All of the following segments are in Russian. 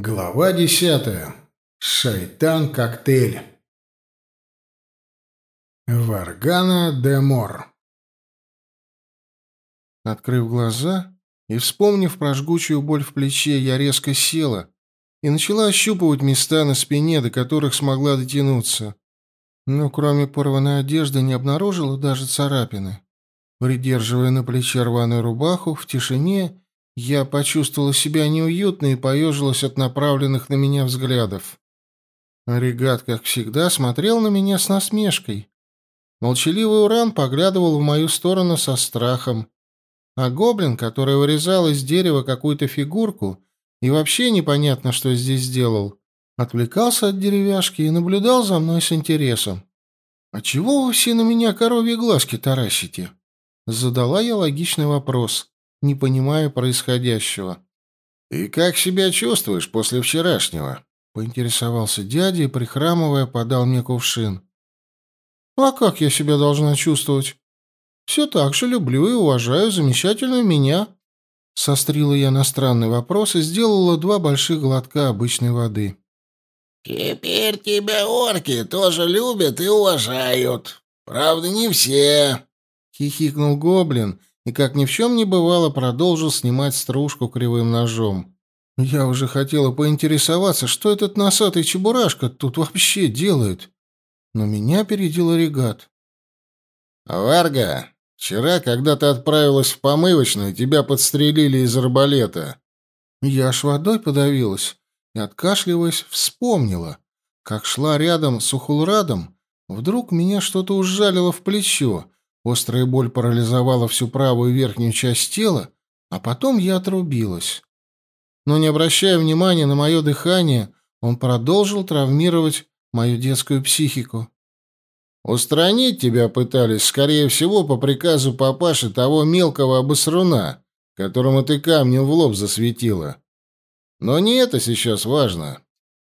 Глава десятая. Шайтан-коктейль. Варгана де Мор. Открыв глаза и вспомнив про жгучую боль в плече, я резко села и начала ощупывать места на спине, до которых смогла дотянуться. Но кроме порванной одежды не обнаружила даже царапины. Придерживая на плече рваную рубаху, в тишине я почувствовала себя неуютно и поежилась от направленных на меня взглядов. Регат, как всегда, смотрел на меня с насмешкой. Молчаливый Уран поглядывал в мою сторону со страхом. А гоблин, который вырезал из дерева какую-то фигурку и вообще непонятно, что здесь сделал, отвлекался от деревяшки и наблюдал за мной с интересом. «А чего вы все на меня коровьи глазки таращите?» Задала я логичный вопрос не понимая происходящего. «И как себя чувствуешь после вчерашнего?» — поинтересовался дядя и, прихрамывая, подал мне кувшин. «А как я себя должна чувствовать? Все так же люблю и уважаю замечательную меня». Сострила я на странный вопрос и сделала два больших глотка обычной воды. «Теперь тебя орки тоже любят и уважают. Правда, не все», — хихикнул гоблин и, как ни в чем не бывало, продолжил снимать стружку кривым ножом. Я уже хотела поинтересоваться, что этот носатый чебурашка тут вообще делает. Но меня опередил регат. «Варга, вчера, когда ты отправилась в помывочную, тебя подстрелили из арбалета». Я аж водой подавилась и, откашливаясь, вспомнила, как шла рядом с Ухулрадом, вдруг меня что-то ужалило в плечо, Острая боль парализовала всю правую верхнюю часть тела, а потом я отрубилась. Но не обращая внимания на мое дыхание, он продолжил травмировать мою детскую психику. «Устранить тебя пытались, скорее всего, по приказу папаши того мелкого обосруна, которому ты камнем в лоб засветила. Но не это сейчас важно.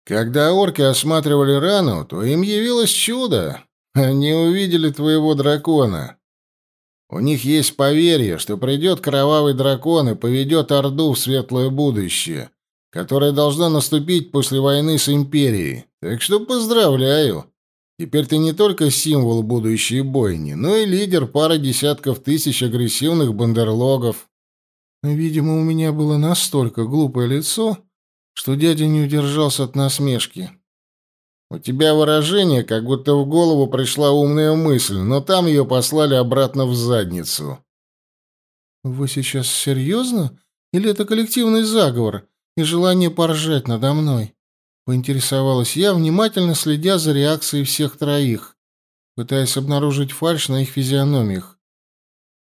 Когда орки осматривали рану, то им явилось чудо. Они увидели твоего дракона. У них есть поверье, что придет кровавый дракон и поведет Орду в светлое будущее, которое должно наступить после войны с Империей. Так что поздравляю. Теперь ты не только символ будущей бойни, но и лидер пары десятков тысяч агрессивных бандерлогов. Видимо, у меня было настолько глупое лицо, что дядя не удержался от насмешки. У тебя выражение, как будто в голову пришла умная мысль, но там ее послали обратно в задницу. Вы сейчас серьезно? Или это коллективный заговор и желание поржать надо мной? Поинтересовалась я, внимательно следя за реакцией всех троих, пытаясь обнаружить фальшь на их физиономиях.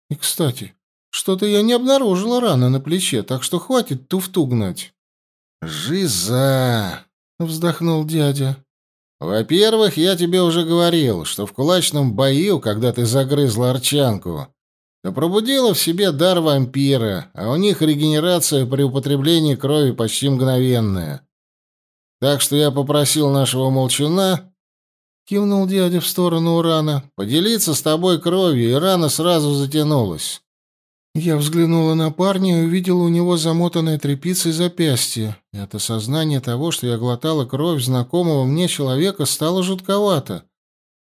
И, кстати, что-то я не обнаружила раны на плече, так что хватит туфту гнать. «Жиза!» — вздохнул дядя. Во-первых, я тебе уже говорил, что в кулачном бою, когда ты загрызла арчанку, то пробудила в себе дар вампира, а у них регенерация при употреблении крови почти мгновенная. Так что я попросил нашего молчуна, кивнул дядя в сторону Урана, поделиться с тобой кровью, и рана сразу затянулась. Я взглянула на парня и увидела у него замотанное тряпицей запястье, и от осознания того, что я глотала кровь знакомого мне человека, стало жутковато.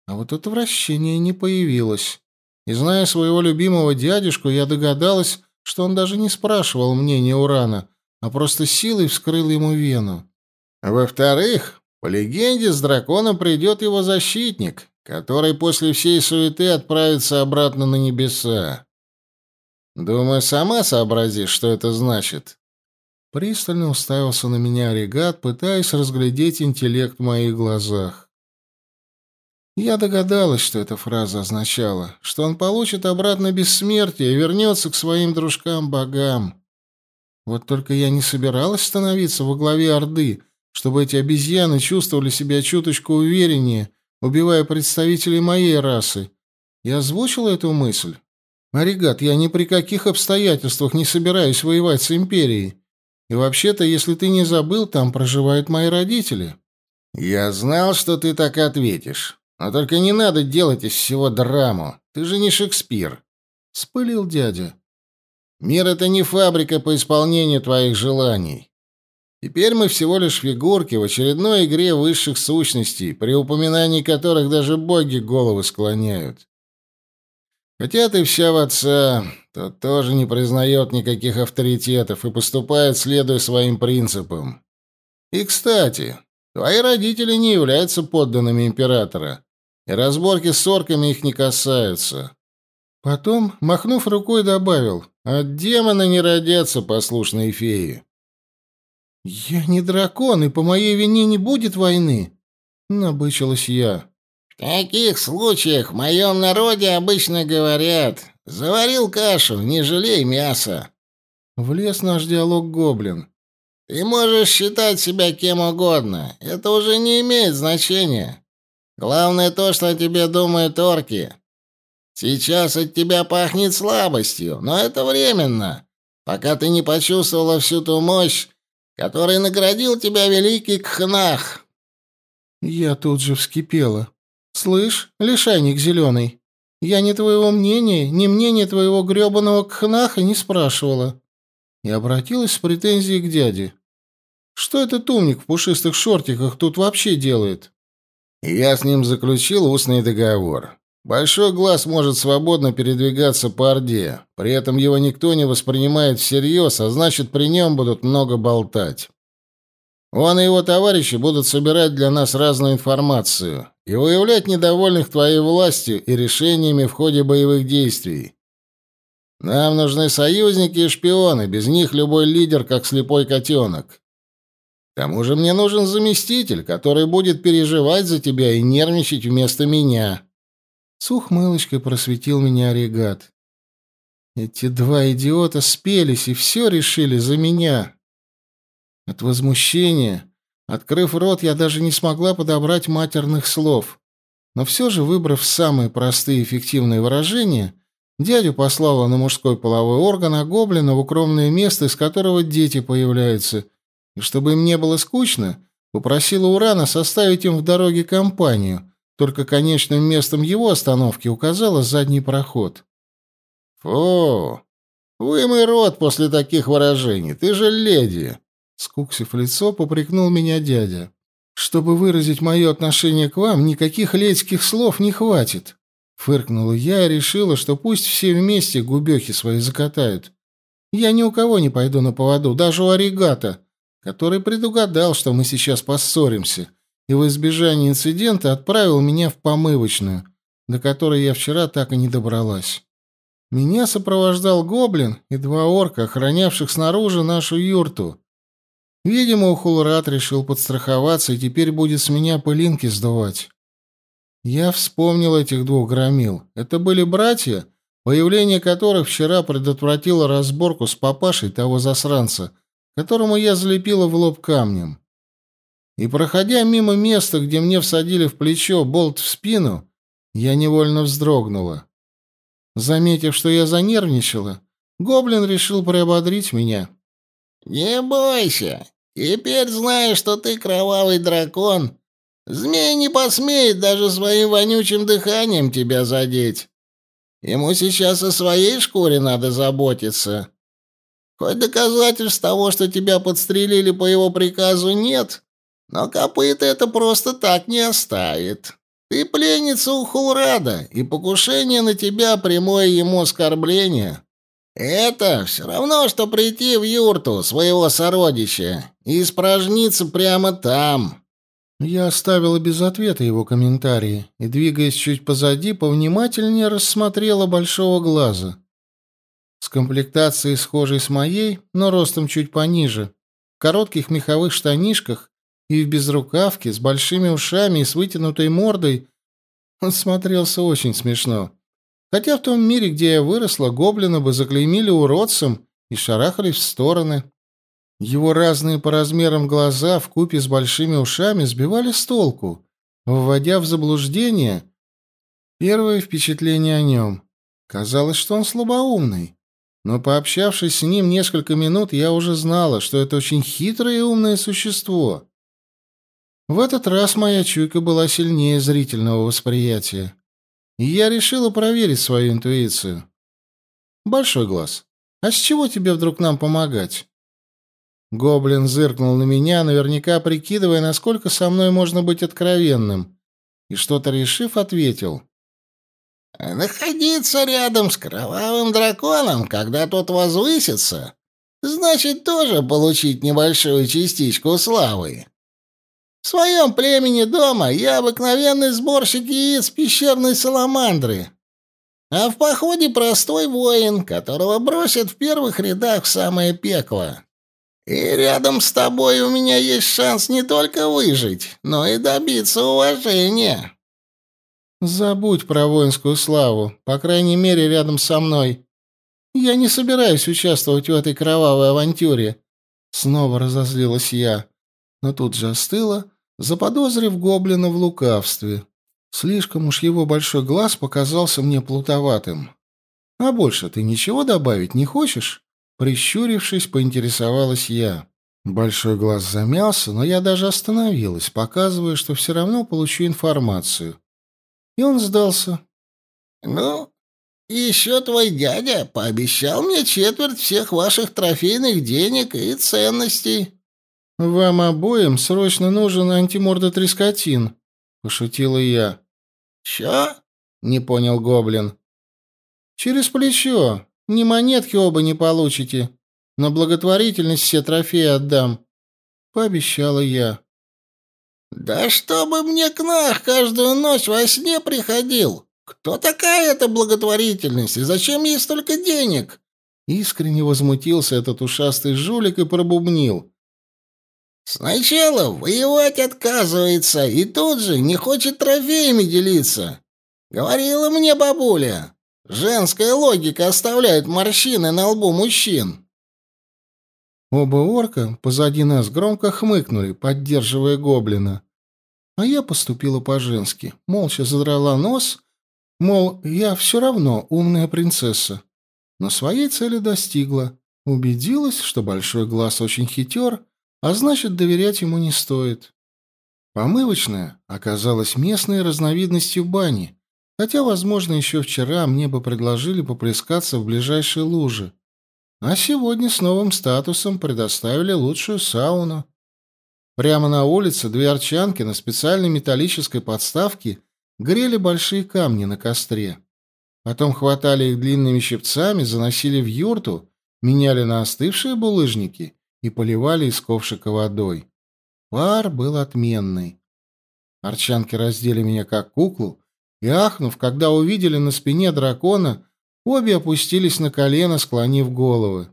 А вот отвращение не появилось. И зная своего любимого дядюшку, я догадалась, что он даже не спрашивал мнения Урана, а просто силой вскрыл ему вену. Во-вторых, по легенде, с драконом придет его защитник, который после всей суеты отправится обратно на небеса. Думаю, сама сообразишь, что это значит. Пристально уставился на меня регат, пытаясь разглядеть интеллект в моих глазах. Я догадалась, что эта фраза означала, что он получит обратно бессмертие и вернется к своим дружкам-богам. Вот только я не собиралась становиться во главе Орды, чтобы эти обезьяны чувствовали себя чуточку увереннее, убивая представителей моей расы. Я озвучила эту мысль. «Аригат, я ни при каких обстоятельствах не собираюсь воевать с Империей. И вообще-то, если ты не забыл, там проживают мои родители». «Я знал, что ты так ответишь. Но только не надо делать из всего драму. Ты же не Шекспир», — спылил дядя. «Мир — это не фабрика по исполнению твоих желаний. Теперь мы всего лишь фигурки в очередной игре высших сущностей, при упоминании которых даже боги головы склоняют. Хотя ты вся в отца, тот тоже не признает никаких авторитетов и поступает, следуя своим принципам. И, кстати, твои родители не являются подданными императора, и разборки с орками их не касаются. Потом, махнув рукой, добавил, от демона не родятся послушные феи. «Я не дракон, и по моей вине не будет войны», — набычилась я. «В таких случаях в моем народе обычно говорят, заварил кашу, не жалей мяса». Влез наш диалог гоблин. «Ты можешь считать себя кем угодно, это уже не имеет значения. Главное то, что о тебе думают орки. Сейчас от тебя пахнет слабостью, но это временно, пока ты не почувствовала всю ту мощь, который наградил тебя великий Кхнах». Я тут же вскипела. «Слышь, лишайник зеленый, я ни твоего мнения, ни мнения твоего гребаного Кхнаха не спрашивала». И обратилась с претензией к дяде. «Что этот умник в пушистых шортиках тут вообще делает?» Я с ним заключил устный договор. Большой глаз может свободно передвигаться по Орде, при этом его никто не воспринимает всерьез, а значит, при нем будут много болтать. Он и его товарищи будут собирать для нас разную информацию и выявлять недовольных твоей властью и решениями в ходе боевых действий. Нам нужны союзники и шпионы, без них любой лидер как слепой котенок. К тому же мне нужен заместитель, который будет переживать за тебя и нервничать вместо меня. С ухмылочкой просветил меня Орегат. Эти два идиота спелись и все решили за меня. От возмущения, открыв рот, я даже не смогла подобрать матерных слов. Но все же, выбрав самые простые и эффективные выражения, дядю послала на мужской половой орган, а гоблина в укромное место, из которого дети появляются. И чтобы им не было скучно, попросила Урана составить им в дороге компанию — только конечным местом его остановки указала задний проход. «Фу! Вымой рот после таких выражений, ты же леди!» Скуксив лицо, попрекнул меня дядя. «Чтобы выразить мое отношение к вам, никаких ледских слов не хватит!» Фыркнула я и решила, что пусть все вместе губехи свои закатают. Я ни у кого не пойду на поводу, даже у Оригата, который предугадал, что мы сейчас поссоримся, и в избежание инцидента отправил меня в помывочную, до которой я вчера так и не добралась. Меня сопровождал гоблин и два орка, охранявших снаружи нашу юрту. Видимо, Ухулрат решил подстраховаться и теперь будет с меня пылинки сдувать. Я вспомнил этих двух громил. Это были братья, появление которых вчера предотвратило разборку с папашей того засранца, которому я залепила в лоб камнем. И, проходя мимо места, где мне всадили в плечо болт в спину, я невольно вздрогнула. Заметив, что я занервничала, гоблин решил приободрить меня. «Не бойся. Теперь знаешь, что ты кровавый дракон. Змей не посмеет даже своим вонючим дыханием тебя задеть. Ему сейчас о своей шкуре надо заботиться. Хоть доказательств того, что тебя подстрелили по его приказу, нет, но копыта это просто так не оставит. Ты пленница у Хулрада, и покушение на тебя прямое ему оскорбление. Это все равно, что прийти в юрту своего сородича и испражниться прямо там. Я оставила без ответа его комментарии и, двигаясь чуть позади, повнимательнее рассмотрела большого глаза. С комплектацией схожей с моей, но ростом чуть пониже, в коротких меховых штанишках и в безрукавке, с большими ушами и с вытянутой мордой. Он смотрелся очень смешно. Хотя в том мире, где я выросла, гоблина бы заклеймили уродцем и шарахались в стороны. Его разные по размерам глаза в купе с большими ушами сбивали с толку, вводя в заблуждение первое впечатление о нем. Казалось, что он слабоумный. Но пообщавшись с ним несколько минут, я уже знала, что это очень хитрое и умное существо. В этот раз моя чуйка была сильнее зрительного восприятия. И я решила проверить свою интуицию. Большой глаз. А с чего тебе вдруг нам помогать? Гоблин зыркнул на меня, наверняка прикидывая, насколько со мной можно быть откровенным, и что-то решив, ответил. «Находиться рядом с кровавым драконом, когда тот возвысится, значит тоже получить небольшую частичку славы. В своем племени дома я обыкновенный сборщик яиц пещерной саламандры, а в походе простой воин, которого бросят в первых рядах в самое пекло. И рядом с тобой у меня есть шанс не только выжить, но и добиться уважения». «Забудь про воинскую славу, по крайней мере, рядом со мной. Я не собираюсь участвовать в этой кровавой авантюре». Снова разозлилась я, но тут же остыла, заподозрив гоблина в лукавстве. Слишком уж его большой глаз показался мне плутоватым. «А больше ты ничего добавить не хочешь?» Прищурившись, поинтересовалась я. Большой глаз замялся, но я даже остановилась, показывая, что все равно получу информацию. И он сдался. «Ну, еще твой дядя пообещал мне четверть всех ваших трофейных денег и ценностей». «Вам обоим срочно нужен антимордотрескотин», — пошутила я. «Чё?» — не понял гоблин. «Через плечо. Ни монетки оба не получите. На благотворительность все трофеи отдам», — пообещала я. «Да чтобы мне к нах каждую ночь во сне приходил! Кто такая эта благотворительность и зачем ей столько денег?» Искренне возмутился этот ушастый жулик и пробубнил. «Сначала воевать отказывается и тут же не хочет трофеями делиться. Говорила мне бабуля, женская логика оставляет морщины на лбу мужчин». Оба орка позади нас громко хмыкнули, поддерживая гоблина. А я поступила по-женски, молча задрала нос, мол, я все равно умная принцесса. Но своей цели достигла. Убедилась, что большой глаз очень хитер, а значит, доверять ему не стоит. Помывочная оказалась местной разновидностью бани, хотя, возможно, еще вчера мне бы предложили поплескаться в ближайшей луже. А сегодня с новым статусом предоставили лучшую сауну. Прямо на улице две арчанки на специальной металлической подставке грели большие камни на костре. Потом хватали их длинными щипцами, заносили в юрту, меняли на остывшие булыжники и поливали из ковшика водой. Пар был отменный. Арчанки раздели меня как куклу, и, ахнув, когда увидели на спине дракона, Обе опустились на колено, склонив головы.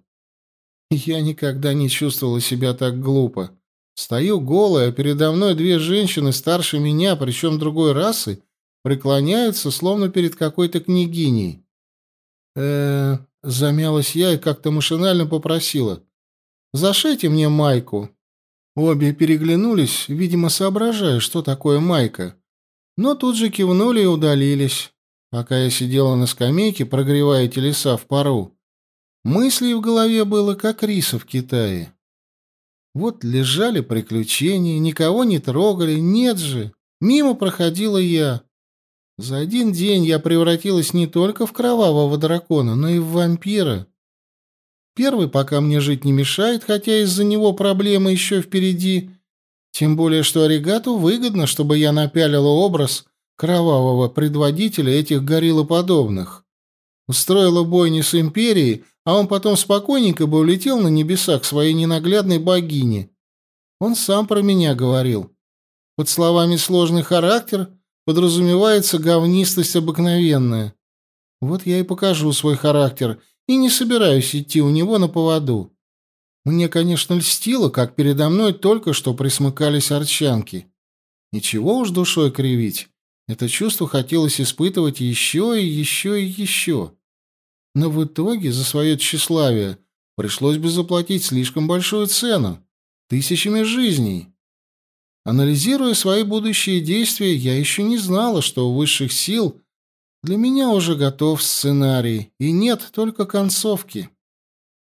Я никогда не чувствовала себя так глупо. Стою голая, а передо мной две женщины старше меня, причем другой расы, преклоняются, словно перед какой-то княгиней. э замялась я и как-то машинально попросила. «Зашейте мне майку». Обе переглянулись, видимо, соображая, что такое майка. Но тут же кивнули и удалились. Пока я сидела на скамейке, прогревая телеса в пару, мыслей в голове было, как риса в Китае. Вот лежали приключения, никого не трогали, нет же, мимо проходила я. За один день я превратилась не только в кровавого дракона, но и в вампира. Первый пока мне жить не мешает, хотя из-за него проблемы еще впереди. Тем более, что Оригату выгодно, чтобы я напялила образ кровавого предводителя этих гориллоподобных. Устроила бойни с империей, а он потом спокойненько бы улетел на небеса к своей ненаглядной богине. Он сам про меня говорил. Под словами «сложный характер» подразумевается говнистость обыкновенная. Вот я и покажу свой характер, и не собираюсь идти у него на поводу. Мне, конечно, льстило, как передо мной только что присмыкались арчанки. Ничего уж душой кривить. Это чувство хотелось испытывать еще и еще и еще. Но в итоге за свое тщеславие пришлось бы заплатить слишком большую цену — тысячами жизней. Анализируя свои будущие действия, я еще не знала, что у высших сил для меня уже готов сценарий, и нет только концовки.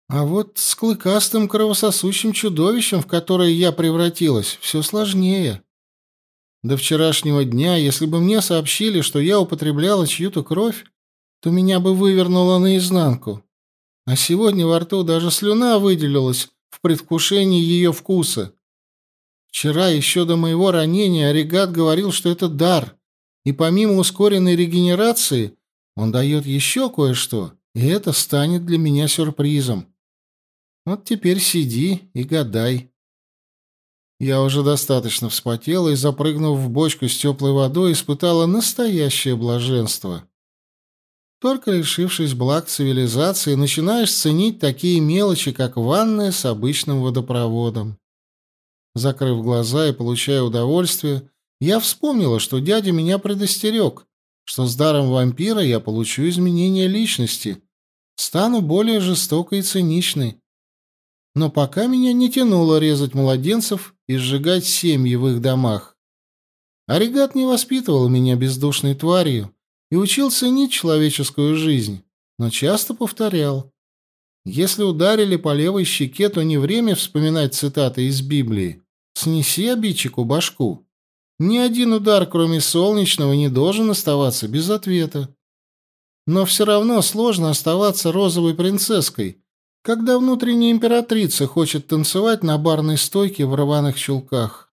А вот с клыкастым кровососущим чудовищем, в которое я превратилась, все сложнее. До вчерашнего дня, если бы мне сообщили, что я употребляла чью-то кровь, то меня бы вывернуло наизнанку. А сегодня во рту даже слюна выделилась в предвкушении ее вкуса. Вчера, еще до моего ранения, Оригат говорил, что это дар, и помимо ускоренной регенерации он дает еще кое-что, и это станет для меня сюрпризом. Вот теперь сиди и гадай. Я уже достаточно вспотела и, запрыгнув в бочку с теплой водой, испытала настоящее блаженство. Только лишившись благ цивилизации, начинаешь ценить такие мелочи, как ванная с обычным водопроводом. Закрыв глаза и получая удовольствие, я вспомнила, что дядя меня предостерег, что с даром вампира я получу изменение личности, стану более жестокой и циничной. Но пока меня не тянуло резать младенцев и сжигать семьи в их домах. Оригат не воспитывал меня бездушной тварью и учил ценить человеческую жизнь, но часто повторял. Если ударили по левой щеке, то не время вспоминать цитаты из Библии. Снеси обидчику башку. Ни один удар, кроме солнечного, не должен оставаться без ответа. Но все равно сложно оставаться розовой принцесской, когда внутренняя императрица хочет танцевать на барной стойке в рваных чулках.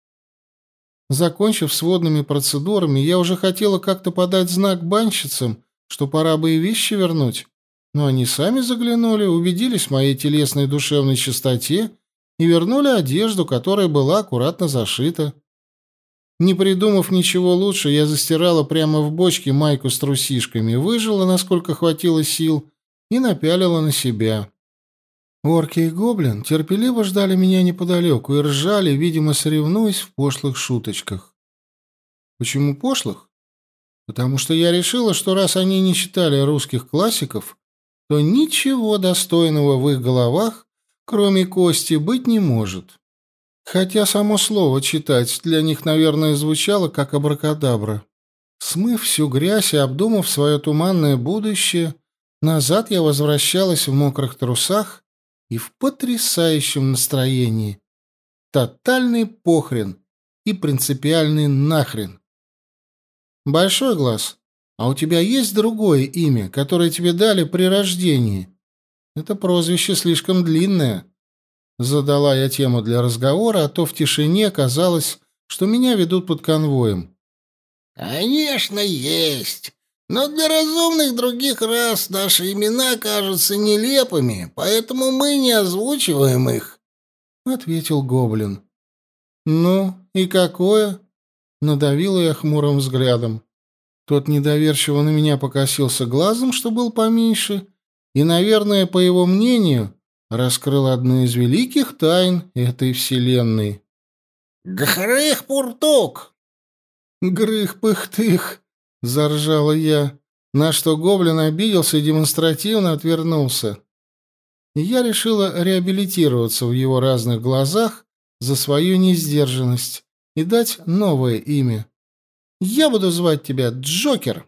Закончив с водными процедурами, я уже хотела как-то подать знак банщицам, что пора бы и вещи вернуть, но они сами заглянули, убедились в моей телесной и душевной чистоте и вернули одежду, которая была аккуратно зашита. Не придумав ничего лучше, я застирала прямо в бочке майку с трусишками, выжила, насколько хватило сил, и напялила на себя. Орки и гоблин терпеливо ждали меня неподалеку и ржали, видимо, соревнуясь в пошлых шуточках. Почему пошлых? Потому что я решила, что раз они не читали русских классиков, то ничего достойного в их головах, кроме кости, быть не может. Хотя само слово «читать» для них, наверное, звучало как абракадабра. Смыв всю грязь и обдумав свое туманное будущее, назад я возвращалась в мокрых трусах и в потрясающем настроении. Тотальный похрен и принципиальный нахрен. Большой глаз, а у тебя есть другое имя, которое тебе дали при рождении? Это прозвище слишком длинное. Задала я тему для разговора, а то в тишине казалось, что меня ведут под конвоем. «Конечно, есть. Но для разумных других рас наши имена кажутся нелепыми, поэтому мы не озвучиваем их», — ответил гоблин. «Ну, и какое?» — надавила я хмурым взглядом. Тот недоверчиво на меня покосился глазом, что был поменьше, и, наверное, по его мнению, раскрыл одну из великих тайн этой вселенной. «Грых-пуртук!» «Грых-пыхтых!» — заржала я, на что гоблин обиделся и демонстративно отвернулся. я решила реабилитироваться в его разных глазах за свою несдержанность и дать новое имя. «Я буду звать тебя Джокер!»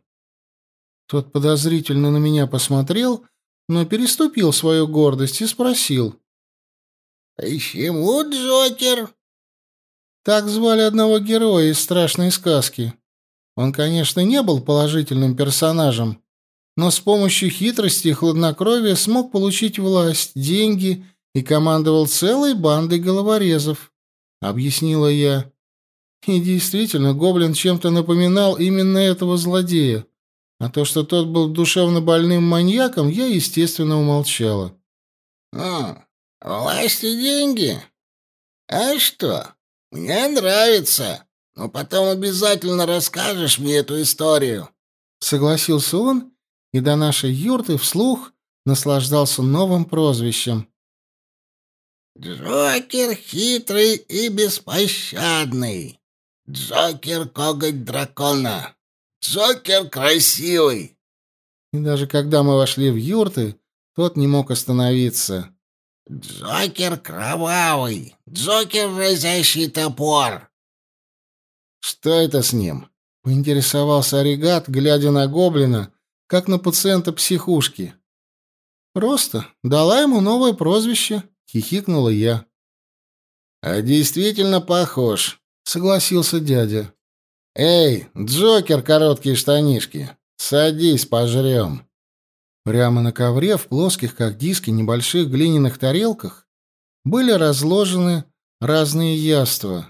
Тот подозрительно на меня посмотрел, но переступил свою гордость и спросил. «Почему Джокер?» Так звали одного героя из страшной сказки. Он, конечно, не был положительным персонажем, но с помощью хитрости и хладнокровия смог получить власть, деньги и командовал целой бандой головорезов, — объяснила я. И действительно, гоблин чем-то напоминал именно этого злодея. А то, что тот был душевно больным маньяком, я, естественно, умолчала. «А, власть и деньги? А что? Мне нравится!» Но потом обязательно расскажешь мне эту историю. Согласился он, и до нашей юрты вслух наслаждался новым прозвищем. Джокер хитрый и беспощадный. Джокер коготь дракона. Джокер красивый. И даже когда мы вошли в юрты, тот не мог остановиться. Джокер кровавый. Джокер разящий топор. «Что это с ним?» — поинтересовался Оригат, глядя на гоблина, как на пациента психушки. «Просто дала ему новое прозвище», — хихикнула я. «А действительно похож», — согласился дядя. «Эй, Джокер, короткие штанишки, садись, пожрем». Прямо на ковре, в плоских, как диски, небольших глиняных тарелках, были разложены разные яства.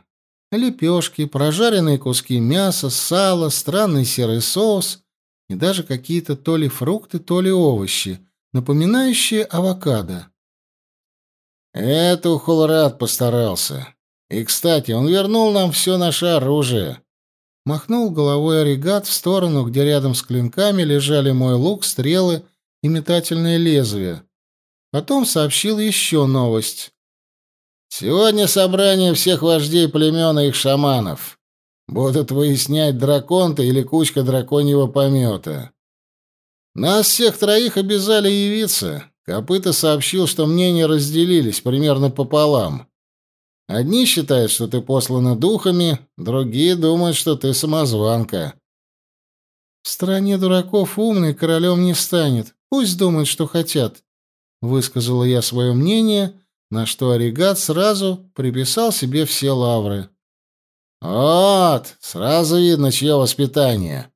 Лепешки, прожаренные куски мяса, сало, странный серый соус и даже какие-то то ли фрукты, то ли овощи, напоминающие авокадо. Это Ухулрат постарался. И, кстати, он вернул нам все наше оружие. Махнул головой оригат в сторону, где рядом с клинками лежали мой лук, стрелы и метательное лезвие. Потом сообщил еще новость. Сегодня собрание всех вождей племен и их шаманов. Будут выяснять, дракон ты или кучка драконьего помета. Нас всех троих обязали явиться. Копыта сообщил, что мнения разделились примерно пополам. Одни считают, что ты послана духами, другие думают, что ты самозванка. В стране дураков умный королем не станет. Пусть думают, что хотят. Высказала я свое мнение, на что Оригат сразу приписал себе все лавры. «Вот, сразу видно, чье воспитание.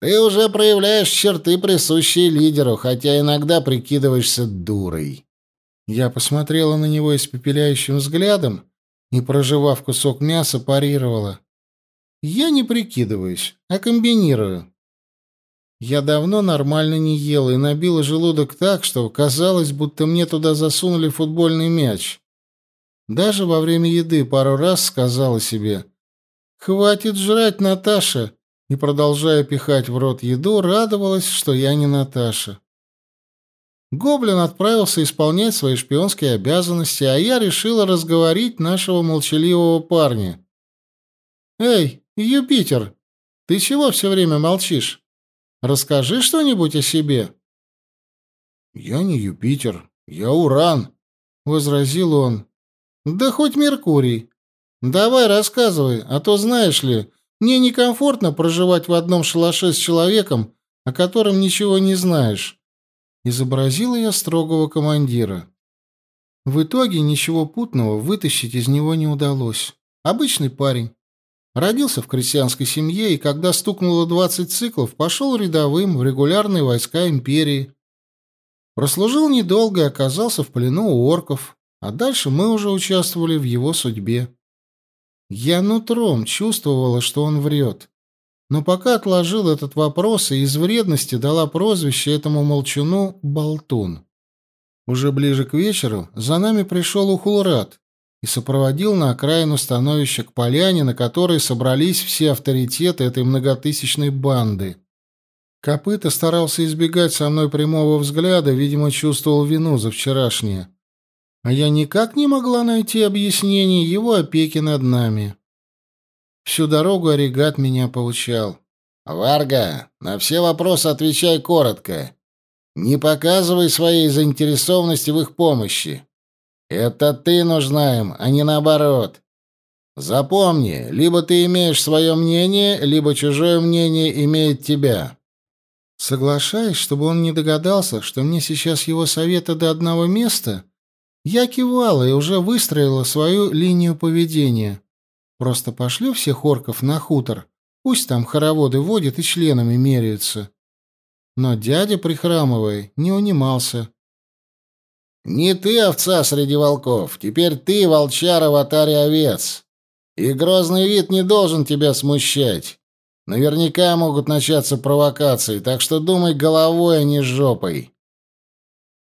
Ты уже проявляешь черты, присущие лидеру, хотя иногда прикидываешься дурой». Я посмотрела на него испепеляющим взглядом и, проживав кусок мяса, парировала. «Я не прикидываюсь, а комбинирую. Я давно нормально не ела и набила желудок так, что казалось, будто мне туда засунули футбольный мяч. Даже во время еды пару раз сказала себе «Хватит жрать, Наташа!» и, продолжая пихать в рот еду, радовалась, что я не Наташа. Гоблин отправился исполнять свои шпионские обязанности, а я решила разговорить нашего молчаливого парня. «Эй, Юпитер, ты чего все время молчишь? Расскажи что-нибудь о себе». «Я не Юпитер, я Уран», — возразил он. «Да хоть Меркурий. Давай рассказывай, а то, знаешь ли, мне некомфортно проживать в одном шалаше с человеком, о котором ничего не знаешь». Изобразила я строгого командира. В итоге ничего путного вытащить из него не удалось. Обычный парень. Родился в крестьянской семье и, когда стукнуло 20 циклов, пошел рядовым в регулярные войска империи. Прослужил недолго и оказался в плену у орков, а дальше мы уже участвовали в его судьбе. Я нутром чувствовала, что он врет но пока отложил этот вопрос и из вредности дала прозвище этому молчуну «Болтун». Уже ближе к вечеру за нами пришел Ухулрат и сопроводил на окраину становища к поляне, на которой собрались все авторитеты этой многотысячной банды. Копыта старался избегать со мной прямого взгляда, видимо, чувствовал вину за вчерашнее. А я никак не могла найти объяснение его опеки над нами. Всю дорогу Оригат меня поучал. «Варга, на все вопросы отвечай коротко. Не показывай своей заинтересованности в их помощи. Это ты нужна им, а не наоборот. Запомни, либо ты имеешь свое мнение, либо чужое мнение имеет тебя». Соглашаясь, чтобы он не догадался, что мне сейчас его советы до одного места, я кивала и уже выстроила свою линию поведения. Просто пошлю всех орков на хутор. Пусть там хороводы водят и членами меряются. Но дядя, прихрамывая, не унимался. «Не ты овца среди волков. Теперь ты волчара в атаре овец. И грозный вид не должен тебя смущать. Наверняка могут начаться провокации, так что думай головой, а не жопой».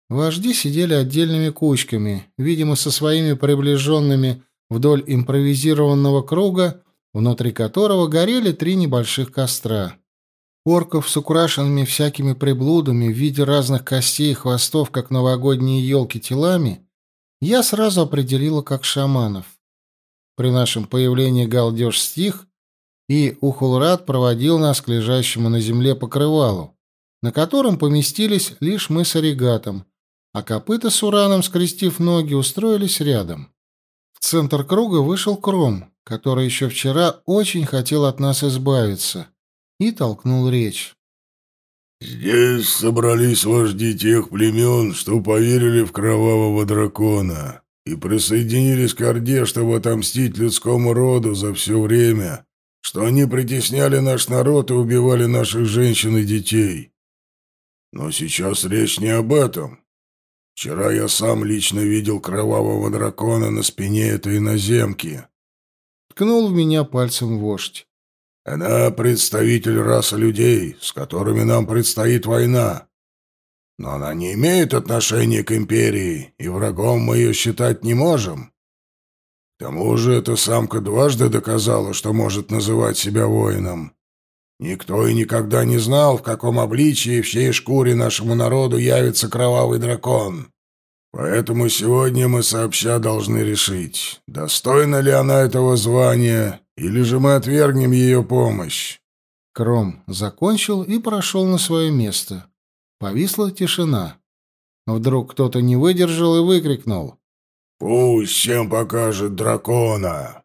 Вожди сидели отдельными кучками, видимо, со своими приближенными вдоль импровизированного круга, внутри которого горели три небольших костра. Орков с украшенными всякими приблудами в виде разных костей и хвостов, как новогодние елки телами, я сразу определила как шаманов. При нашем появлении галдеж стих, и Ухулрат проводил нас к лежащему на земле покрывалу, на котором поместились лишь мы с оригатом, а копыта с ураном, скрестив ноги, устроились рядом центр круга вышел Кром, который еще вчера очень хотел от нас избавиться, и толкнул речь. «Здесь собрались вожди тех племен, что поверили в кровавого дракона и присоединились к Орде, чтобы отомстить людскому роду за все время, что они притесняли наш народ и убивали наших женщин и детей. Но сейчас речь не об этом. Вчера я сам лично видел кровавого дракона на спине этой иноземки. Ткнул в меня пальцем вождь. Она представитель расы людей, с которыми нам предстоит война. Но она не имеет отношения к империи, и врагом мы ее считать не можем. К тому же эта самка дважды доказала, что может называть себя воином. Никто и никогда не знал, в каком обличии в чьей шкуре нашему народу явится кровавый дракон. Поэтому сегодня мы сообща должны решить, достойна ли она этого звания, или же мы отвергнем ее помощь. Кром закончил и прошел на свое место. Повисла тишина. Вдруг кто-то не выдержал и выкрикнул. «Пусть всем покажет дракона!»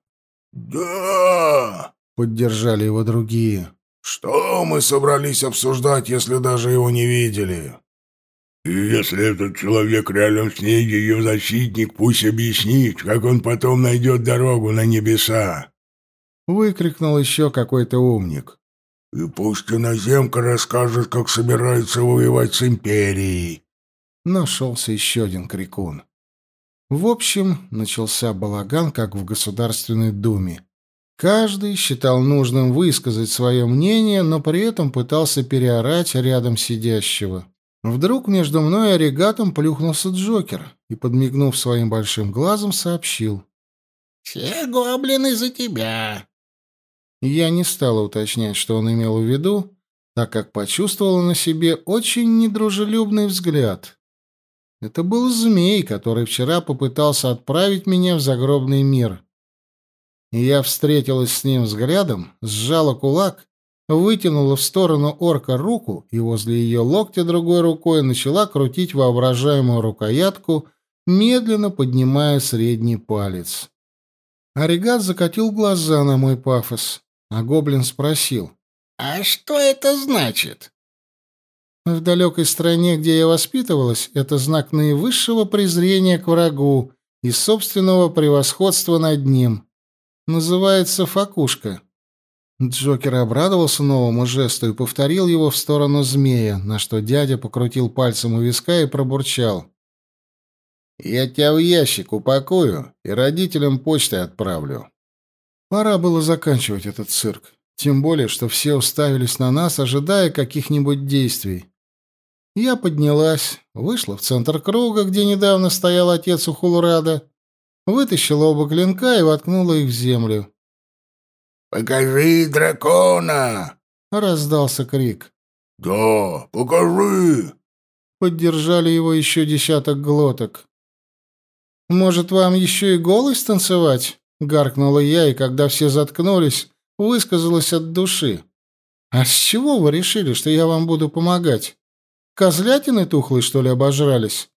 «Да!» — поддержали его другие. «Что мы собрались обсуждать, если даже его не видели?» «И если этот человек рядом с ней ее защитник, пусть объяснит, как он потом найдет дорогу на небеса!» Выкрикнул еще какой-то умник. «И пусть иноземка расскажет, как собирается воевать с империей!» Нашелся еще один крикун. В общем, начался балаган, как в Государственной Думе. Каждый считал нужным высказать свое мнение, но при этом пытался переорать рядом сидящего. Вдруг между мной и оригатом плюхнулся Джокер и, подмигнув своим большим глазом, сообщил. «Все гоблины за тебя!» Я не стала уточнять, что он имел в виду, так как почувствовала на себе очень недружелюбный взгляд. Это был змей, который вчера попытался отправить меня в загробный мир я встретилась с ним взглядом, сжала кулак, вытянула в сторону орка руку и возле ее локтя другой рукой начала крутить воображаемую рукоятку, медленно поднимая средний палец. Оригат закатил глаза на мой пафос, а гоблин спросил. «А что это значит?» В далекой стране, где я воспитывалась, это знак наивысшего презрения к врагу и собственного превосходства над ним. Называется факушка. Джокер обрадовался новому жесту и повторил его в сторону змея, на что дядя покрутил пальцем у виска и пробурчал. «Я тебя в ящик упакую и родителям почтой отправлю». Пора было заканчивать этот цирк. Тем более, что все уставились на нас, ожидая каких-нибудь действий. Я поднялась, вышла в центр круга, где недавно стоял отец Ухулрада, вытащила оба клинка и воткнула их в землю. «Покажи дракона!» — раздался крик. «Да, покажи!» — поддержали его еще десяток глоток. «Может, вам еще и голый станцевать?» — гаркнула я, и когда все заткнулись, высказалась от души. «А с чего вы решили, что я вам буду помогать? Козлятины тухлые, что ли, обожрались?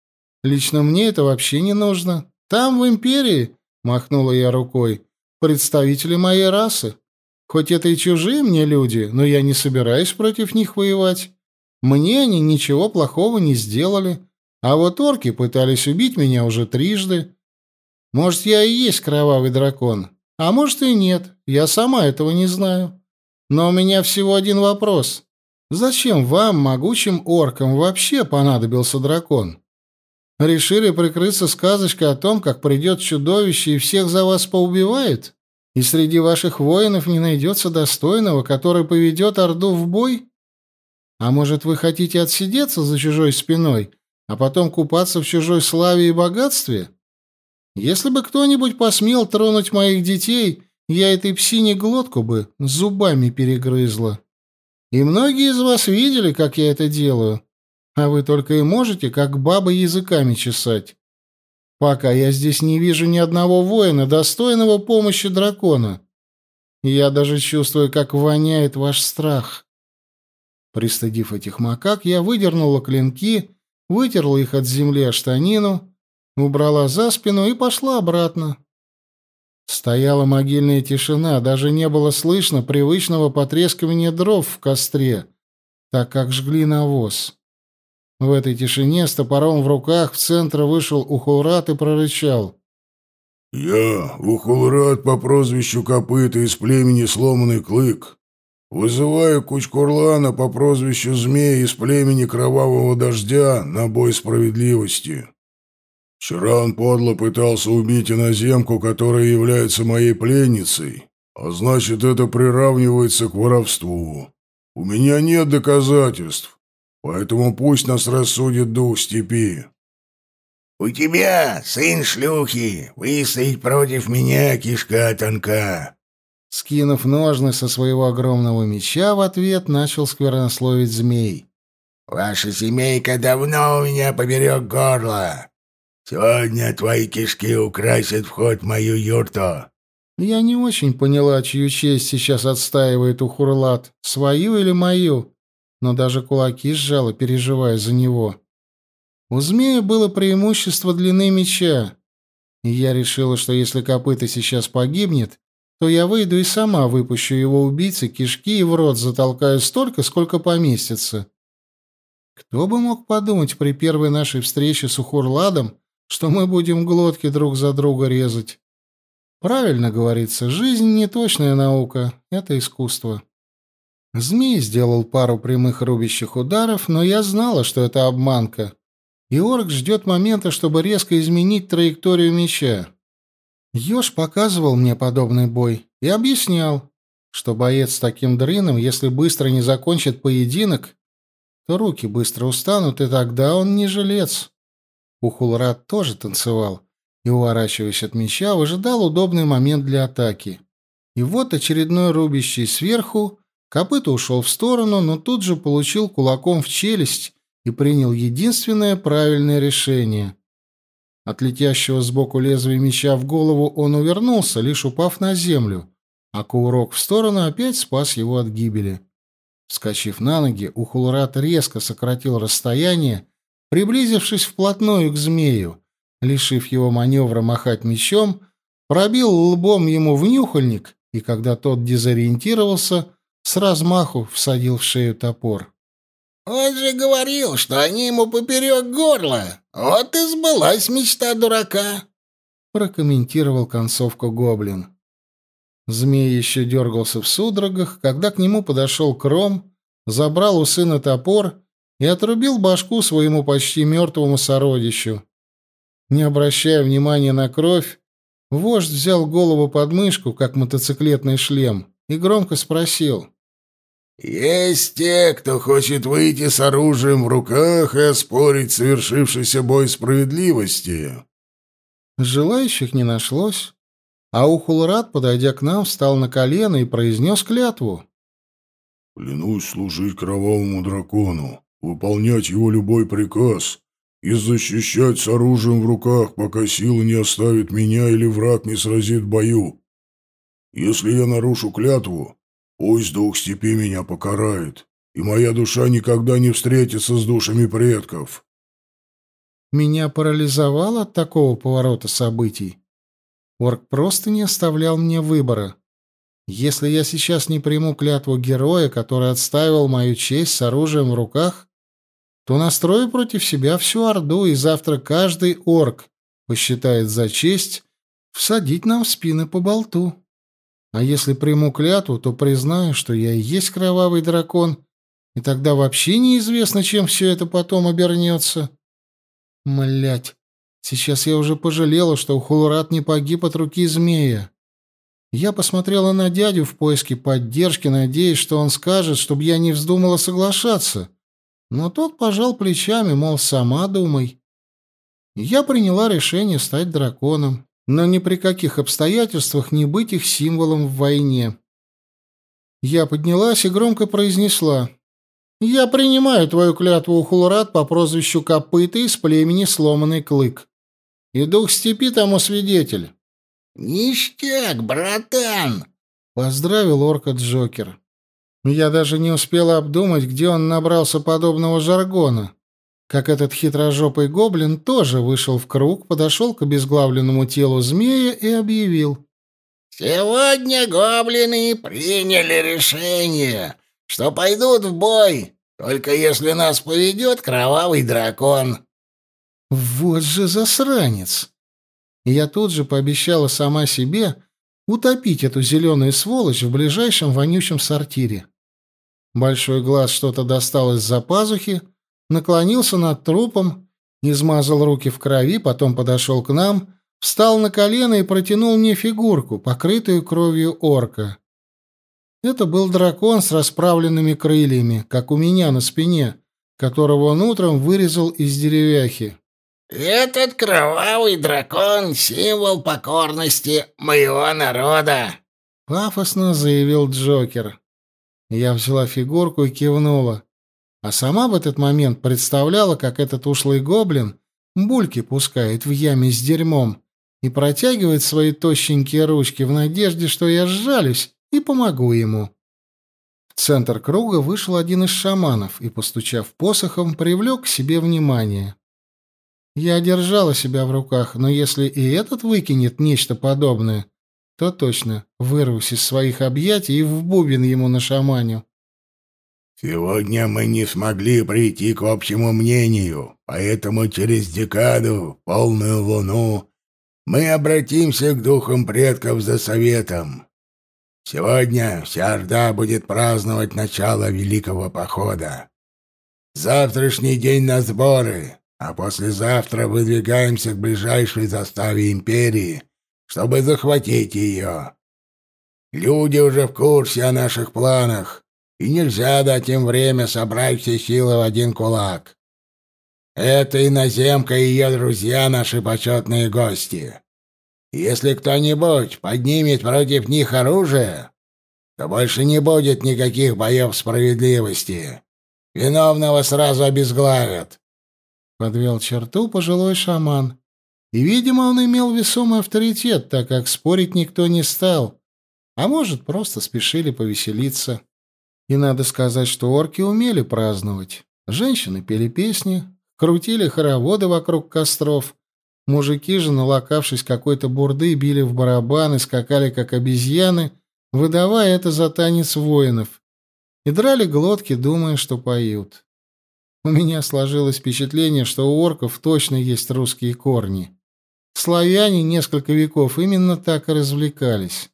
Лично мне это вообще не нужно. Там, в империи, махнула я рукой, представители моей расы. Хоть это и чужие мне люди, но я не собираюсь против них воевать. Мне они ничего плохого не сделали. А вот орки пытались убить меня уже трижды. Может, я и есть кровавый дракон, а может и нет, я сама этого не знаю. Но у меня всего один вопрос. Зачем вам, могучим оркам, вообще понадобился дракон? Решили прикрыться сказочкой о том, как придет чудовище и всех за вас поубивает? И среди ваших воинов не найдется достойного, который поведет Орду в бой? А может, вы хотите отсидеться за чужой спиной, а потом купаться в чужой славе и богатстве? Если бы кто-нибудь посмел тронуть моих детей, я этой псине глотку бы зубами перегрызла. И многие из вас видели, как я это делаю. А вы только и можете, как бабы, языками чесать. Пока я здесь не вижу ни одного воина, достойного помощи дракона. Я даже чувствую, как воняет ваш страх. Пристыдив этих макак, я выдернула клинки, вытерла их от земли о штанину, убрала за спину и пошла обратно. Стояла могильная тишина, даже не было слышно привычного потрескивания дров в костре, так как жгли навоз. В этой тишине с топором в руках в центр вышел Ухулрат и прорычал. «Я, Ухулрат по прозвищу Копыта из племени Сломанный Клык, вызываю Кучкурлана по прозвищу Змей из племени Кровавого Дождя на бой справедливости. Вчера он подло пытался убить иноземку, которая является моей пленницей, а значит, это приравнивается к воровству. У меня нет доказательств, поэтому пусть нас рассудит дух степи». «У тебя, сын шлюхи, выстоять против меня кишка тонка». Скинув ножны со своего огромного меча, в ответ начал сквернословить змей. «Ваша семейка давно у меня поберег горло. Сегодня твои кишки украсят вход в мою юрту». Я не очень поняла, чью честь сейчас отстаивает Ухурлат, свою или мою, но даже кулаки сжала, переживая за него. У змея было преимущество длины меча, и я решила, что если копыта сейчас погибнет, то я выйду и сама выпущу его убийце кишки и в рот затолкаю столько, сколько поместится. Кто бы мог подумать при первой нашей встрече с Ухурладом, что мы будем глотки друг за друга резать. Правильно говорится, жизнь не точная наука, это искусство. Змей сделал пару прямых рубящих ударов, но я знала, что это обманка. И орк ждет момента, чтобы резко изменить траекторию меча. Ёж показывал мне подобный бой и объяснял, что боец с таким дрыном, если быстро не закончит поединок, то руки быстро устанут, и тогда он не жилец. Ухулрат тоже танцевал и, уворачиваясь от меча, выжидал удобный момент для атаки. И вот очередной рубящий сверху, копыто ушел в сторону, но тут же получил кулаком в челюсть и принял единственное правильное решение. От летящего сбоку лезвия меча в голову он увернулся, лишь упав на землю, а кувырок в сторону опять спас его от гибели. Вскочив на ноги, Ухулрат резко сократил расстояние, приблизившись вплотную к змею, лишив его маневра махать мечом, пробил лбом ему внюхальник и, когда тот дезориентировался, с размаху всадил в шею топор. «Он же говорил, что они ему поперек горла. Вот и сбылась мечта дурака», — прокомментировал концовку гоблин. Змей еще дергался в судорогах, когда к нему подошел Кром, забрал у сына топор и отрубил башку своему почти мертвому сородищу. Не обращая внимания на кровь, вождь взял голову под мышку, как мотоциклетный шлем, и громко спросил. «Есть те, кто хочет выйти с оружием в руках и оспорить совершившийся бой справедливости». Желающих не нашлось, а Ухулрат, подойдя к нам, встал на колено и произнес клятву. «Клянусь служить кровавому дракону, выполнять его любой приказ и защищать с оружием в руках, пока сила не оставит меня или враг не сразит в бою. Если я нарушу клятву, пусть дух степи меня покарает, и моя душа никогда не встретится с душами предков». Меня парализовало от такого поворота событий. Орк просто не оставлял мне выбора. Если я сейчас не приму клятву героя, который отстаивал мою честь с оружием в руках, то настрою против себя всю Орду, и завтра каждый орк посчитает за честь всадить нам в спины по болту. А если приму клятву, то признаю, что я и есть кровавый дракон, и тогда вообще неизвестно, чем все это потом обернется. Млять, сейчас я уже пожалела, что Хулрат не погиб от руки змея. Я посмотрела на дядю в поиске поддержки, надеясь, что он скажет, чтобы я не вздумала соглашаться. Но тот пожал плечами, мол, сама думай. Я приняла решение стать драконом, но ни при каких обстоятельствах не быть их символом в войне. Я поднялась и громко произнесла. «Я принимаю твою клятву, Ухулрат, по прозвищу Копыта из племени Сломанный Клык. И дух степи тому свидетель». «Ништяк, братан!» — поздравил орка Джокер. Я даже не успела обдумать, где он набрался подобного жаргона. Как этот хитрожопый гоблин тоже вышел в круг, подошел к обезглавленному телу змея и объявил. «Сегодня гоблины приняли решение, что пойдут в бой, только если нас поведет кровавый дракон». «Вот же засранец!» Я тут же пообещала сама себе, утопить эту зеленую сволочь в ближайшем вонючем сортире. Большой глаз что-то достал из-за пазухи, наклонился над трупом измазал руки в крови, потом подошел к нам, встал на колено и протянул мне фигурку, покрытую кровью орка. Это был дракон с расправленными крыльями, как у меня на спине, которого он утром вырезал из деревяхи. «Этот кровавый дракон — символ покорности моего народа», — пафосно заявил Джокер. Я взяла фигурку и кивнула, а сама в этот момент представляла, как этот ушлый гоблин бульки пускает в яме с дерьмом и протягивает свои тощенькие ручки в надежде, что я сжалюсь и помогу ему. В центр круга вышел один из шаманов и, постучав посохом, привлек к себе внимание. Я держала себя в руках, но если и этот выкинет нечто подобное, то точно вырвусь из своих объятий и в бубен ему на шаманю. «Сегодня мы не смогли прийти к общему мнению, поэтому через декаду, полную луну, мы обратимся к духам предков за советом. Сегодня вся Орда будет праздновать начало Великого Похода. Завтрашний день на сборы, а послезавтра выдвигаемся к ближайшей заставе Империи, чтобы захватить ее. Люди уже в курсе о наших планах, и нельзя дать им время собрать все силы в один кулак. Это иноземка и ее друзья наши почетные гости. Если кто-нибудь поднимет против них оружие, то больше не будет никаких боев справедливости. Виновного сразу обезглавят. Подвел черту пожилой шаман. И, видимо, он имел весомый авторитет, так как спорить никто не стал. А может, просто спешили повеселиться. И надо сказать, что орки умели праздновать. Женщины пели песни, крутили хороводы вокруг костров, Мужики же, налокавшись какой-то бурды, били в барабаны, скакали как обезьяны, выдавая это за танец воинов, и драли глотки, думая, что поют. У меня сложилось впечатление, что у орков точно есть русские корни. Славяне несколько веков именно так и развлекались.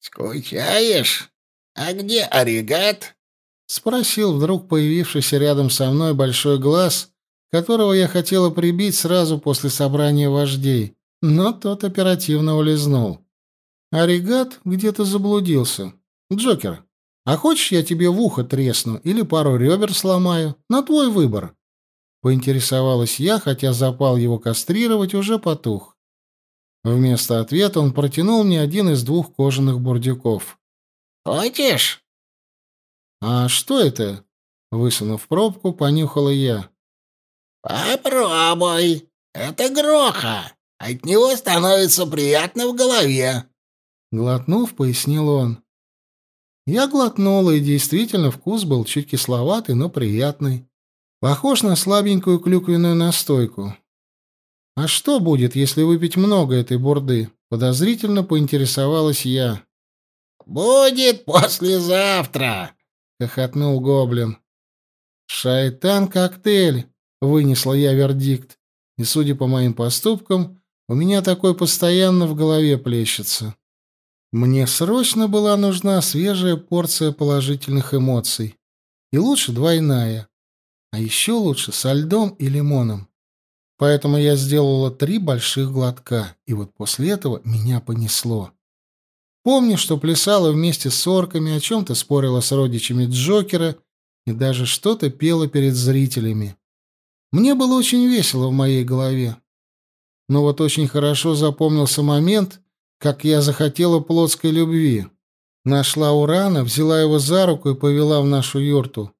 «Скучаешь? А где оригат?» — спросил вдруг появившийся рядом со мной большой глаз — которого я хотела прибить сразу после собрания вождей, но тот оперативно улизнул. Аригат где-то заблудился. Джокер, а хочешь я тебе в ухо тресну или пару ребер сломаю? На твой выбор. Поинтересовалась я, хотя запал его кастрировать уже потух. Вместо ответа он протянул мне один из двух кожаных бурдюков. «Хочешь?» «А что это?» Высунув пробку, понюхала я. «Попробуй. Это гроха. От него становится приятно в голове». Глотнув, пояснил он. Я глотнула, и действительно вкус был чуть кисловатый, но приятный. Похож на слабенькую клюквенную настойку. А что будет, если выпить много этой бурды? Подозрительно поинтересовалась я. «Будет послезавтра», — хохотнул гоблин. «Шайтан-коктейль», Вынесла я вердикт, и, судя по моим поступкам, у меня такой постоянно в голове плещется. Мне срочно была нужна свежая порция положительных эмоций. И лучше двойная. А еще лучше со льдом и лимоном. Поэтому я сделала три больших глотка, и вот после этого меня понесло. Помню, что плясала вместе с орками, о чем-то спорила с родичами Джокера и даже что-то пела перед зрителями. Мне было очень весело в моей голове. Но вот очень хорошо запомнился момент, как я захотела плотской любви. Нашла Урана, взяла его за руку и повела в нашу юрту.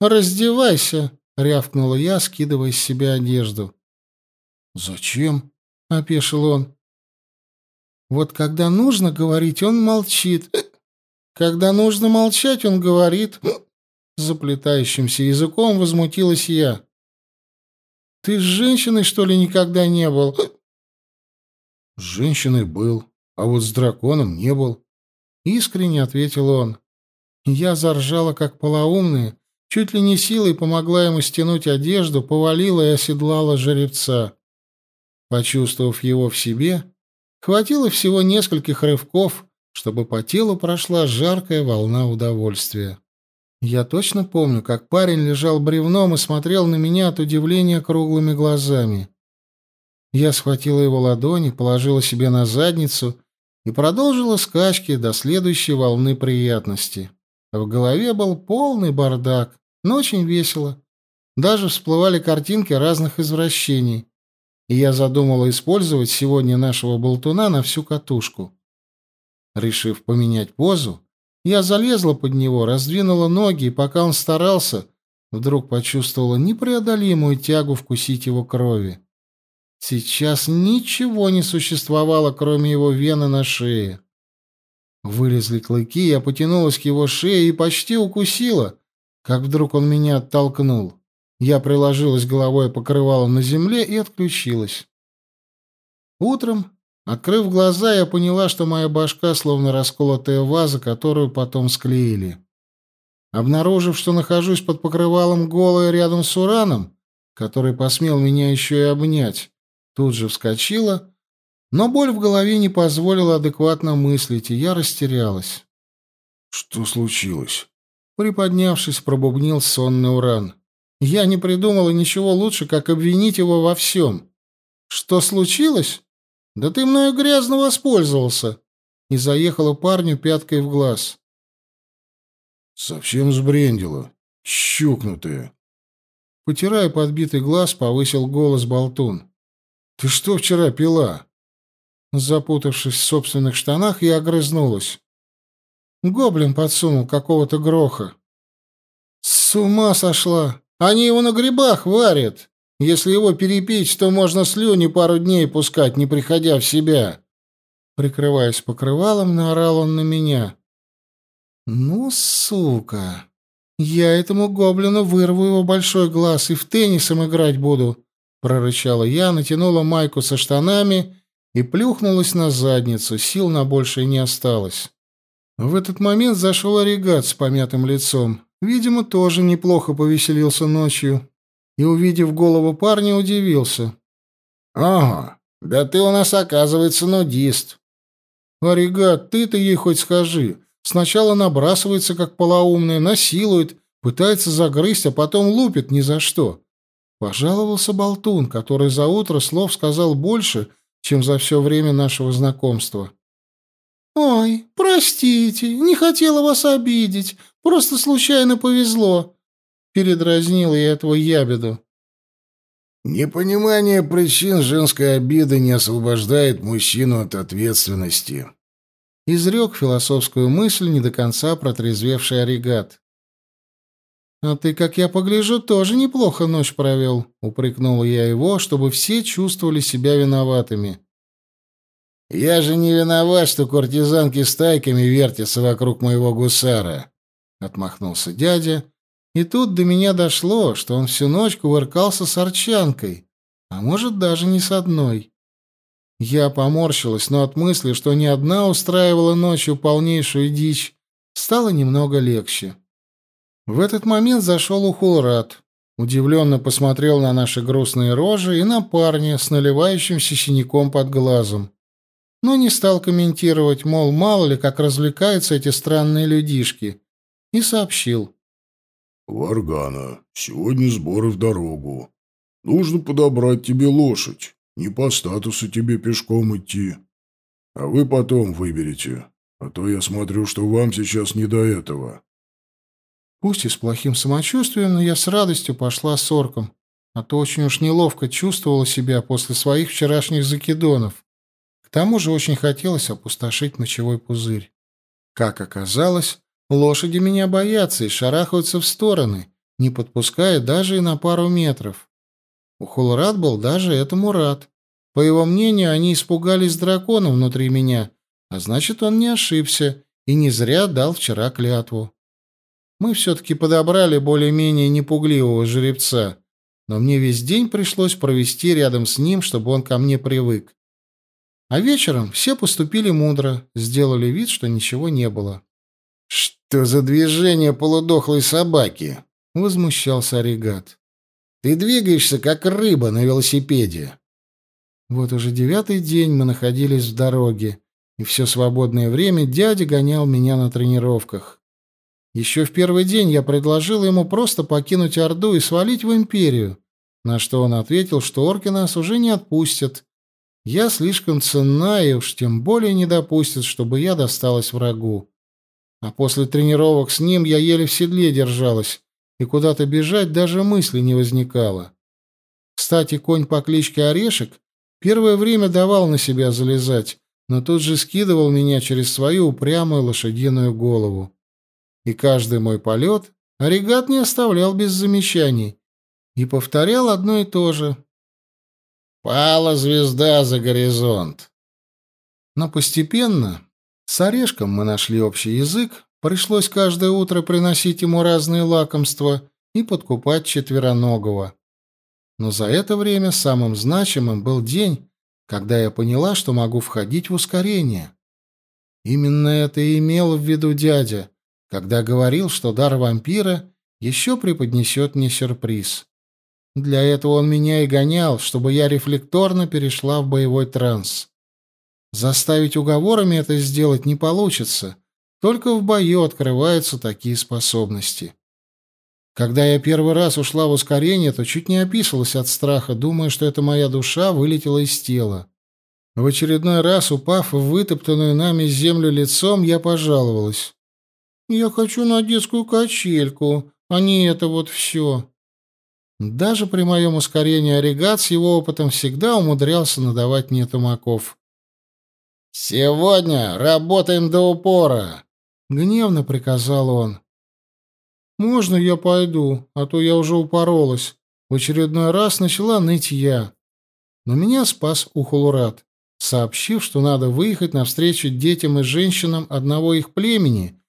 «Раздевайся!» — рявкнула я, скидывая с себя одежду. «Зачем?» — опешил он. «Вот когда нужно говорить, он молчит. Когда нужно молчать, он говорит...» Заплетающимся языком возмутилась я. Ты с женщиной, что ли, никогда не был? С женщиной был, а вот с драконом не был. Искренне ответил он. Я заржала, как полоумная, чуть ли не силой помогла ему стянуть одежду, повалила и оседлала жеребца. Почувствовав его в себе, хватило всего нескольких рывков, чтобы по телу прошла жаркая волна удовольствия. Я точно помню, как парень лежал бревном и смотрел на меня от удивления круглыми глазами. Я схватила его ладони, положила себе на задницу и продолжила скачки до следующей волны приятности. В голове был полный бардак, но очень весело. Даже всплывали картинки разных извращений. И я задумала использовать сегодня нашего болтуна на всю катушку. Решив поменять позу, я залезла под него, раздвинула ноги, и пока он старался, вдруг почувствовала непреодолимую тягу вкусить его крови. Сейчас ничего не существовало, кроме его вены на шее. Вылезли клыки, я потянулась к его шее и почти укусила, как вдруг он меня оттолкнул. Я приложилась головой покрывала на земле и отключилась. Утром, открыв глаза, я поняла, что моя башка словно расколотая ваза, которую потом склеили. Обнаружив, что нахожусь под покрывалом голой рядом с Ураном, который посмел меня еще и обнять, Тут же вскочила, но боль в голове не позволила адекватно мыслить, и я растерялась. «Что случилось?» Приподнявшись, пробубнил сонный уран. Я не придумала ничего лучше, как обвинить его во всем. «Что случилось? Да ты мною грязно воспользовался!» И заехала парню пяткой в глаз. «Совсем сбрендила. Щукнутая». Потирая подбитый глаз, повысил голос болтун. «Ты что вчера пила?» Запутавшись в собственных штанах, я огрызнулась. Гоблин подсунул какого-то гроха. «С ума сошла! Они его на грибах варят! Если его перепить, то можно слюни пару дней пускать, не приходя в себя!» Прикрываясь покрывалом, наорал он на меня. «Ну, сука! Я этому гоблину вырву его большой глаз и в теннисом играть буду!» прорычала я, натянула майку со штанами и плюхнулась на задницу, сил на большее не осталось. В этот момент зашел оригат с помятым лицом. Видимо, тоже неплохо повеселился ночью. И, увидев голову парня, удивился. «Ага, да ты у нас, оказывается, нудист». «Оригат, ты-то ей хоть скажи. Сначала набрасывается, как полоумная, насилует, пытается загрызть, а потом лупит ни за что. Пожаловался болтун, который за утро слов сказал больше, чем за все время нашего знакомства. «Ой, простите, не хотела вас обидеть, просто случайно повезло», — передразнила я этого ябеду. «Непонимание причин женской обиды не освобождает мужчину от ответственности», — изрек философскую мысль не до конца протрезвевший оригат. «А ты, как я погляжу, тоже неплохо ночь провел», — упрекнул я его, чтобы все чувствовали себя виноватыми. «Я же не виноват, что куртизанки стайками вертятся вокруг моего гусара», — отмахнулся дядя. И тут до меня дошло, что он всю ночь кувыркался с арчанкой, а может, даже не с одной. Я поморщилась, но от мысли, что ни одна устраивала ночью полнейшую дичь, стало немного легче. В этот момент зашел Ухулрат. Удивленно посмотрел на наши грустные рожи и на парня с наливающимся синяком под глазом. Но не стал комментировать, мол, мало ли, как развлекаются эти странные людишки. И сообщил. «Варгана, сегодня сборы в дорогу. Нужно подобрать тебе лошадь. Не по статусу тебе пешком идти. А вы потом выберете. А то я смотрю, что вам сейчас не до этого». Пусть и с плохим самочувствием, но я с радостью пошла с орком, а то очень уж неловко чувствовала себя после своих вчерашних закидонов. Тому же очень хотелось опустошить мочевой пузырь. Как оказалось, лошади меня боятся и шарахаются в стороны, не подпуская даже и на пару метров. Ухулрат был даже этому рад. По его мнению, они испугались дракона внутри меня, а значит, он не ошибся и не зря дал вчера клятву. Мы все-таки подобрали более-менее непугливого жеребца, но мне весь день пришлось провести рядом с ним, чтобы он ко мне привык. А вечером все поступили мудро, сделали вид, что ничего не было. «Что за движение полудохлой собаки?» — возмущался Оригат. «Ты двигаешься, как рыба на велосипеде». Вот уже девятый день мы находились в дороге, и все свободное время дядя гонял меня на тренировках. Еще в первый день я предложил ему просто покинуть Орду и свалить в Империю, на что он ответил, что орки нас уже не отпустят. Я слишком ценна и уж тем более не допустят, чтобы я досталась врагу. А после тренировок с ним я еле в седле держалась, и куда-то бежать даже мысли не возникало. Кстати, конь по кличке Орешек первое время давал на себя залезать, но тут же скидывал меня через свою упрямую лошадиную голову. И каждый мой полет Орегат не оставлял без замечаний и повторял одно и то же. «Пала звезда за горизонт». Но постепенно с Орешком мы нашли общий язык, пришлось каждое утро приносить ему разные лакомства и подкупать четвероногого. Но за это время самым значимым был день, когда я поняла, что могу входить в ускорение. Именно это и имел в виду дядя, когда говорил, что дар вампира еще преподнесет мне сюрприз. Для этого он меня и гонял, чтобы я рефлекторно перешла в боевой транс. Заставить уговорами это сделать не получится, только в бою открываются такие способности. Когда я первый раз ушла в ускорение, то чуть не описалась от страха, думая, что это моя душа вылетела из тела. В очередной раз, упав в вытоптанную нами землю лицом, я пожаловалась. «Я хочу на детскую качельку, а не это вот все». Даже при моем ускорении оригат с его опытом всегда умудрялся надавать мне тумаков. «Сегодня работаем до упора!» — гневно приказал он. «Можно я пойду, а то я уже упоролась?» В очередной раз начала ныть я. Но меня спас Ухулурат, сообщив, что надо выехать навстречу детям и женщинам одного их племени,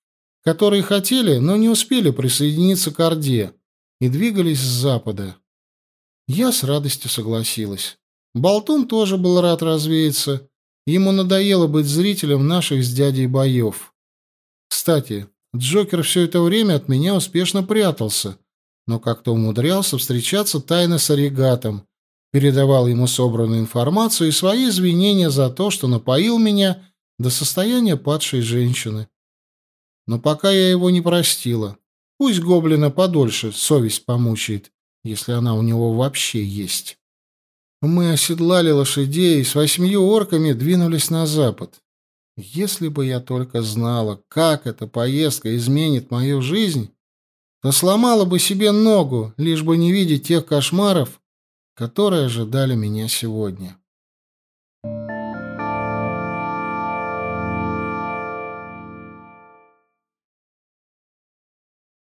которые хотели, но не успели присоединиться к Орде и двигались с запада. Я с радостью согласилась. Болтун тоже был рад развеяться. Ему надоело быть зрителем наших с дядей боев. Кстати, Джокер все это время от меня успешно прятался, но как-то умудрялся встречаться тайно с Оригатом, передавал ему собранную информацию и свои извинения за то, что напоил меня до состояния падшей женщины. Но пока я его не простила. Пусть гоблина подольше совесть помучает, если она у него вообще есть. Мы оседлали лошадей и с восьмью орками двинулись на запад. Если бы я только знала, как эта поездка изменит мою жизнь, то сломала бы себе ногу, лишь бы не видеть тех кошмаров, которые ожидали меня сегодня.